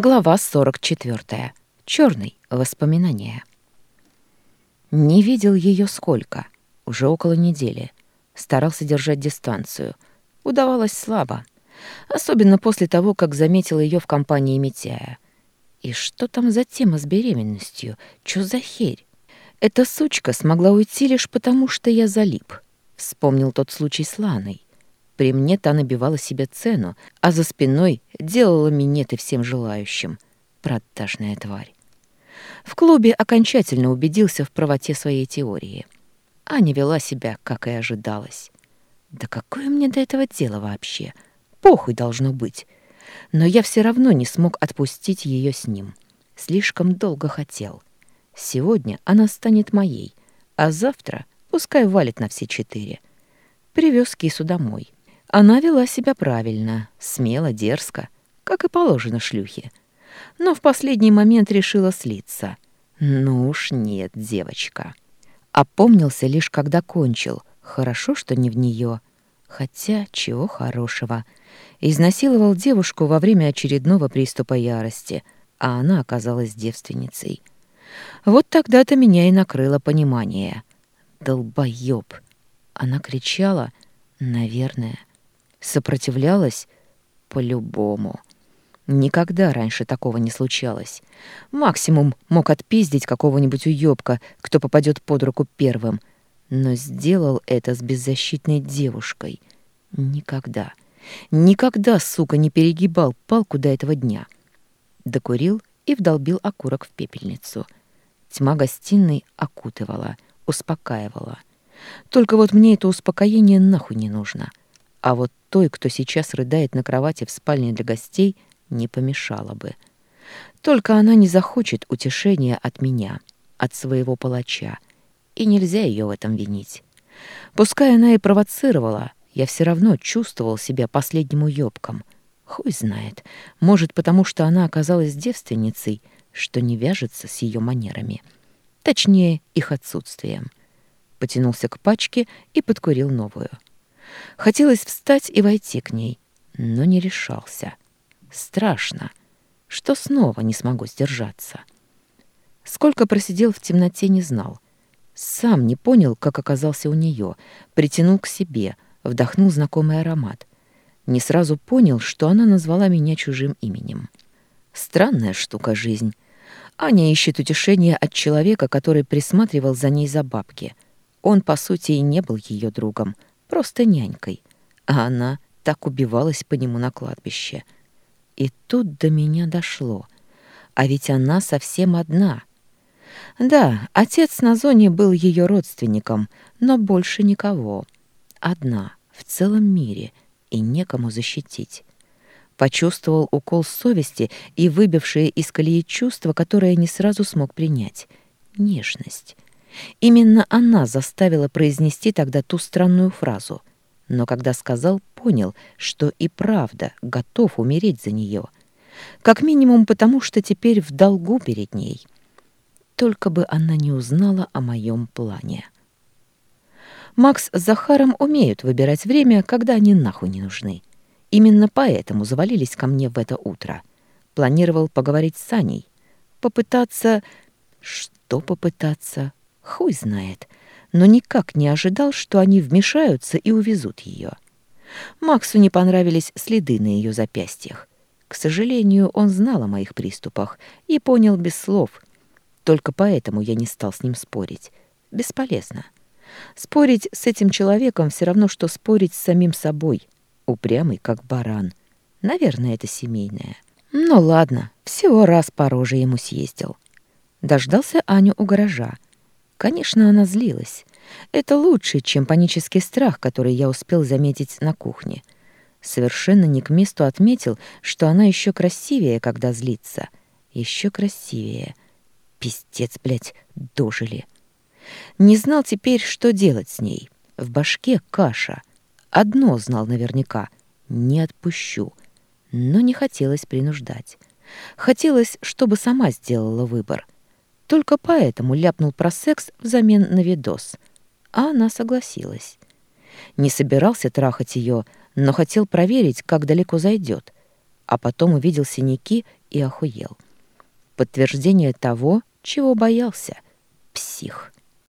Глава 44. Черный. Воспоминания. Не видел ее сколько. Уже около недели. Старался держать дистанцию. Удавалось слабо. Особенно после того, как заметил ее в компании Митяя. И что там за тема с беременностью? Чё за херь? Эта сучка смогла уйти лишь потому, что я залип. Вспомнил тот случай с Ланой. При мне та набивала себе цену, а за спиной делала минеты всем желающим. Продажная тварь. В клубе окончательно убедился в правоте своей теории. Аня вела себя, как и ожидалось. Да какое мне до этого дело вообще? Похуй должно быть. Но я все равно не смог отпустить ее с ним. Слишком долго хотел. Сегодня она станет моей, а завтра пускай валит на все четыре. Привез кису домой. Она вела себя правильно, смело, дерзко, как и положено шлюхе. Но в последний момент решила слиться. Ну уж нет, девочка. Опомнился лишь, когда кончил. Хорошо, что не в нее. Хотя, чего хорошего. Изнасиловал девушку во время очередного приступа ярости, а она оказалась девственницей. Вот тогда-то меня и накрыло понимание. «Долбоёб!» Она кричала, наверное, Сопротивлялась? По-любому. Никогда раньше такого не случалось. Максимум мог отпиздить какого-нибудь уёбка, кто попадет под руку первым. Но сделал это с беззащитной девушкой. Никогда. Никогда, сука, не перегибал палку до этого дня. Докурил и вдолбил окурок в пепельницу. Тьма гостиной окутывала, успокаивала. Только вот мне это успокоение нахуй не нужно. А вот той, кто сейчас рыдает на кровати в спальне для гостей, не помешало бы. Только она не захочет утешения от меня, от своего палача, и нельзя ее в этом винить. Пускай она и провоцировала, я все равно чувствовал себя последним уёбком. Хуй знает, может, потому что она оказалась девственницей, что не вяжется с ее манерами. Точнее, их отсутствием. Потянулся к пачке и подкурил новую. — Хотелось встать и войти к ней, но не решался. Страшно, что снова не смогу сдержаться. Сколько просидел в темноте, не знал. Сам не понял, как оказался у нее, притянул к себе, вдохнул знакомый аромат. Не сразу понял, что она назвала меня чужим именем. Странная штука жизнь. Аня ищет утешение от человека, который присматривал за ней за бабки. Он, по сути, и не был ее другом — просто нянькой, а она так убивалась по нему на кладбище. И тут до меня дошло. А ведь она совсем одна. Да, отец на зоне был ее родственником, но больше никого. Одна, в целом мире, и некому защитить. Почувствовал укол совести и выбившее из колеи чувство, которое не сразу смог принять — нежность. Именно она заставила произнести тогда ту странную фразу. Но когда сказал, понял, что и правда готов умереть за нее. Как минимум потому, что теперь в долгу перед ней. Только бы она не узнала о моем плане. Макс с Захаром умеют выбирать время, когда они нахуй не нужны. Именно поэтому завалились ко мне в это утро. Планировал поговорить с Саней. Попытаться... Что попытаться? Хуй знает, но никак не ожидал, что они вмешаются и увезут ее. Максу не понравились следы на ее запястьях. К сожалению, он знал о моих приступах и понял без слов. Только поэтому я не стал с ним спорить. Бесполезно. Спорить с этим человеком все равно, что спорить с самим собой. Упрямый, как баран. Наверное, это семейное. Ну ладно, всего раз по роже ему съездил. Дождался Аню у гаража. Конечно, она злилась. Это лучше, чем панический страх, который я успел заметить на кухне. Совершенно не к месту отметил, что она еще красивее, когда злится. Еще красивее. Пиздец, блядь, дожили. Не знал теперь, что делать с ней. В башке каша. Одно знал наверняка — не отпущу. Но не хотелось принуждать. Хотелось, чтобы сама сделала выбор — только поэтому ляпнул про секс взамен на видос. А она согласилась. Не собирался трахать ее, но хотел проверить, как далеко зайдет. а потом увидел синяки и охуел. Подтверждение того, чего боялся. Псих.